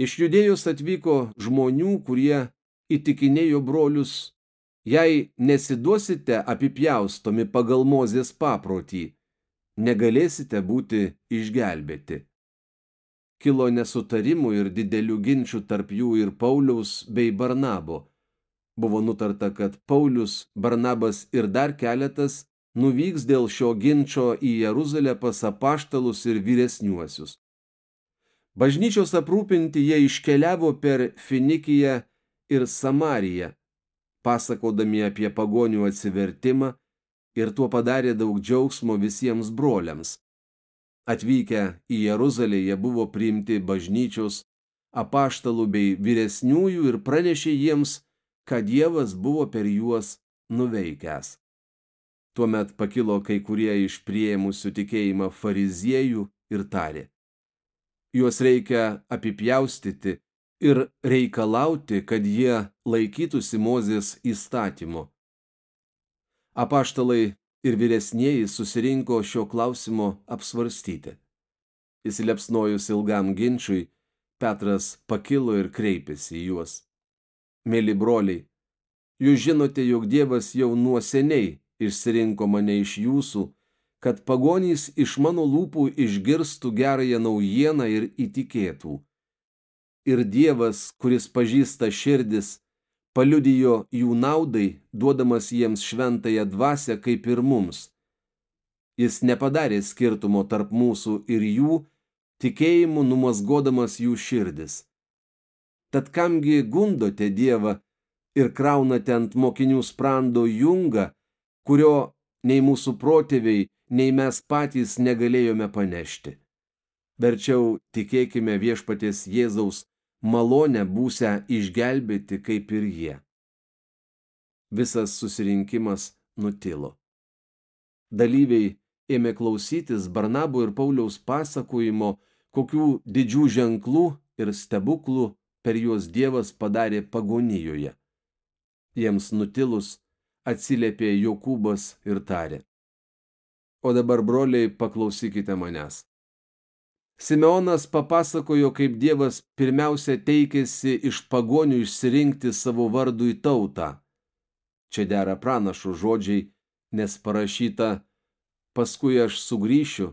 Iš judėjus atvyko žmonių, kurie įtikinėjo brolius, jei nesiduosite apipjaustomi pagal mozės paprotį, negalėsite būti išgelbėti. Kilo nesutarimų ir didelių ginčių tarp jų ir Pauliaus bei Barnabo. Buvo nutarta, kad Paulius, Barnabas ir dar keletas nuvyks dėl šio ginčio į Jeruzalę pas apaštalus ir vyresniuosius. Bažnyčios aprūpinti jie iškeliavo per Finikiją ir Samariją, pasakodami apie pagonių atsivertimą ir tuo padarė daug džiaugsmo visiems broliams. Atvykę į Jeruzalę jie buvo priimti bažnyčios, apaštalų bei vyresniųjų ir pranešė jiems, kad Dievas buvo per juos nuveikęs. Tuomet pakilo kai kurie iš prieimusių tikėjimą fariziejų ir tarė. Juos reikia apipjaustyti ir reikalauti, kad jie laikytųsi Mozės įstatymo. Apaštalai ir vyresnieji susirinko šio klausimo apsvarstyti. Įsilepsnojus ilgam ginčiui, Petras pakilo ir kreipėsi į juos. Mėly broliai, jūs žinote, jog Dievas jau nuo seniai išsirinko mane iš jūsų, kad pagonys iš mano lūpų išgirstų gerąją naujieną ir įtikėtų. Ir Dievas, kuris pažįsta širdis, paliudijo jų naudai, duodamas jiems šventąją dvasę kaip ir mums. Jis nepadarė skirtumo tarp mūsų ir jų, tikėjimu numasgodamas jų širdis. Tad kamgi gundote Dievą ir kraunate ant mokinių sprando jungą, kurio nei mūsų protėviai, nei mes patys negalėjome panešti. Verčiau tikėkime viešpaties Jėzaus malonę būsę išgelbėti kaip ir jie. Visas susirinkimas nutilo. Dalyviai ėmė klausytis Barnabo ir Pauliaus pasakojimo, kokių didžių ženklų ir stebuklų per juos Dievas padarė pagonijoje. Jiems nutilus atsiliepė Jokūbas ir tarė. O dabar, broliai, paklausykite manęs. Simeonas papasakojo, kaip Dievas pirmiausia teikėsi iš pagonių išsirinkti savo vardui tautą. Čia dera pranašų žodžiai, nes parašyta, paskui aš sugrįšiu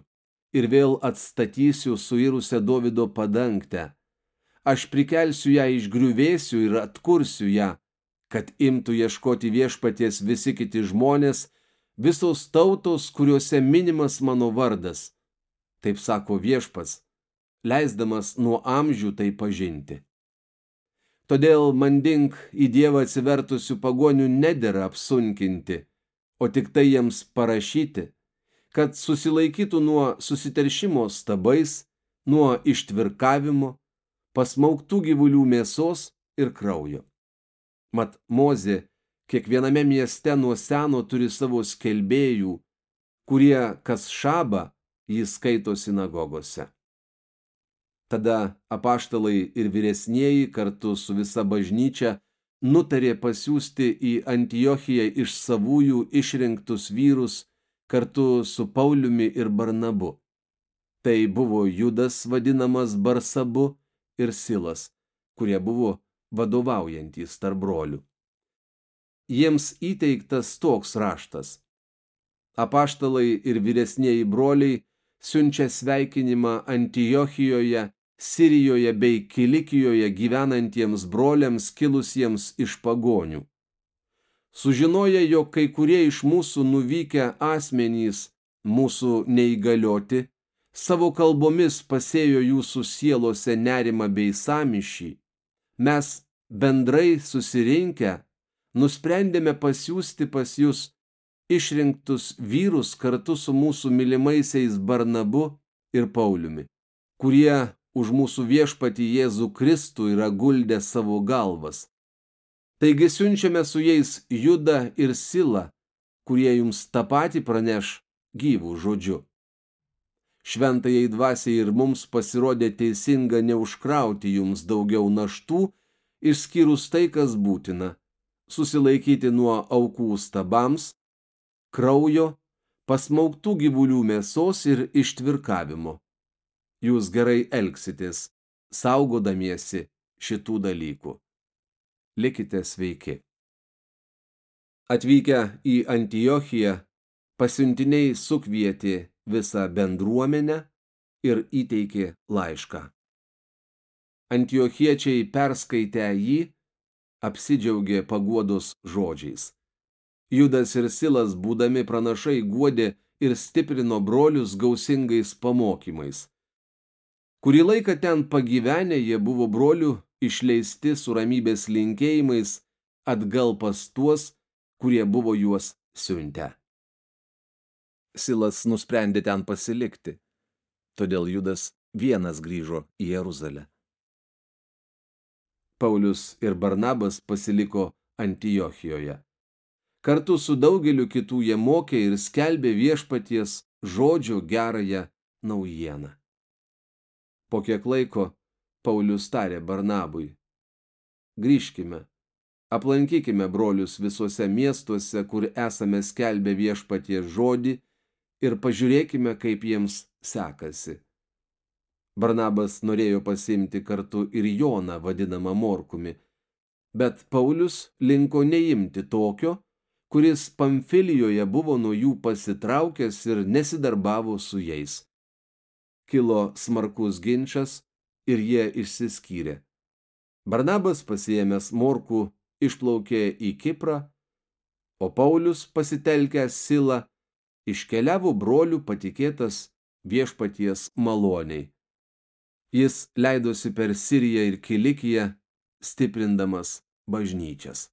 ir vėl atstatysiu suirusią Dovido padangtę. Aš prikelsiu ją iš griuvėsių ir atkursiu ją, kad imtų ieškoti viešpaties visi kiti žmonės, visos tautos, kuriuose minimas mano vardas – taip sako viešpas, leisdamas nuo amžių tai pažinti. Todėl mandink į Dievą atsivertusių pagonių nedėra apsunkinti, o tik tai jiems parašyti, kad susilaikytų nuo susiteršimo stabais, nuo ištvirkavimo, pasmauktų gyvulių mėsos ir kraujo. Mat Mozė kiekviename mieste nuo seno turi savo skelbėjų, kurie kas šabą jį skaito sinagogose. Tada apaštalai ir vyresnieji kartu su visa bažnyčia nutarė pasiūsti į Antiochiją iš savųjų išrinktus vyrus kartu su Pauliumi ir Barnabu. Tai buvo Judas vadinamas Barsabu ir Silas, kurie buvo vadovaujantys tarp brolių. Jiems įteiktas toks raštas. Apaštalai ir vyresnieji broliai siunčia sveikinimą Antijochijoje, Sirijoje bei Kilikijoje gyvenantiems broliams kilusiems iš pagonių. Sužinoja, jog kai kurie iš mūsų nuvykę asmenys, mūsų neįgalioti, savo kalbomis pasėjo jūsų sielose nerimą bei samišį, mes bendrai susirinkę nusprendėme pasiūsti pas jūs išrinktus vyrus kartu su mūsų mylimaisiais Barnabu ir Pauliumi, kurie už mūsų viešpatį Jėzų Kristų yra guldę savo galvas. Taigi siunčiame su jais Judą ir Silą, kurie jums tą patį praneš gyvų žodžiu. Šventajai dvasiai ir mums pasirodė teisinga neužkrauti jums daugiau naštų, išskyrus tai, kas būtina – susilaikyti nuo aukų stabams, kraujo, pasmauktų gyvulių mėsos ir ištvirkavimo. Jūs gerai elgsitės, saugodamiesi šitų dalykų. Likite sveiki. Atvykę į Antiochiją, pasiuntiniai sukvietė visą bendruomenę ir įteikė laišką. Antiochiečiai perskaitę jį, apsidžiaugė paguodos žodžiais. Judas ir Silas, būdami pranašai, guodė ir stiprino brolius gausingais pamokymais. Kurį laiką ten pagyvenę jie buvo brolių išleisti su ramybės linkėjimais atgal pas tuos, kurie buvo juos siuntę. Silas nusprendė ten pasilikti, todėl Judas vienas grįžo į Jeruzalę. Paulius ir Barnabas pasiliko Antiochijoje. Kartu su daugeliu kitų jie mokė ir skelbė viešpaties žodžio gerąją naujieną. Po kiek laiko Paulius tarė Barnabui. Grįžkime, aplankykime brolius visuose miestuose, kur esame skelbę viešpaties žodį ir pažiūrėkime, kaip jiems sekasi. Barnabas norėjo pasimti kartu ir Joną vadinamą Morkumi, bet Paulius linko neimti tokio, kuris Pamfilijoje buvo nuo jų pasitraukęs ir nesidarbavo su jais kilo smarkus ginčas ir jie išsiskyrė. Barnabas pasiėmęs morkų išplaukė į Kiprą, o Paulius pasitelkęs Silą iškeliavo brolių patikėtas viešpaties maloniai. Jis leidosi per Siriją ir Kilikiją, stiprindamas bažnyčias.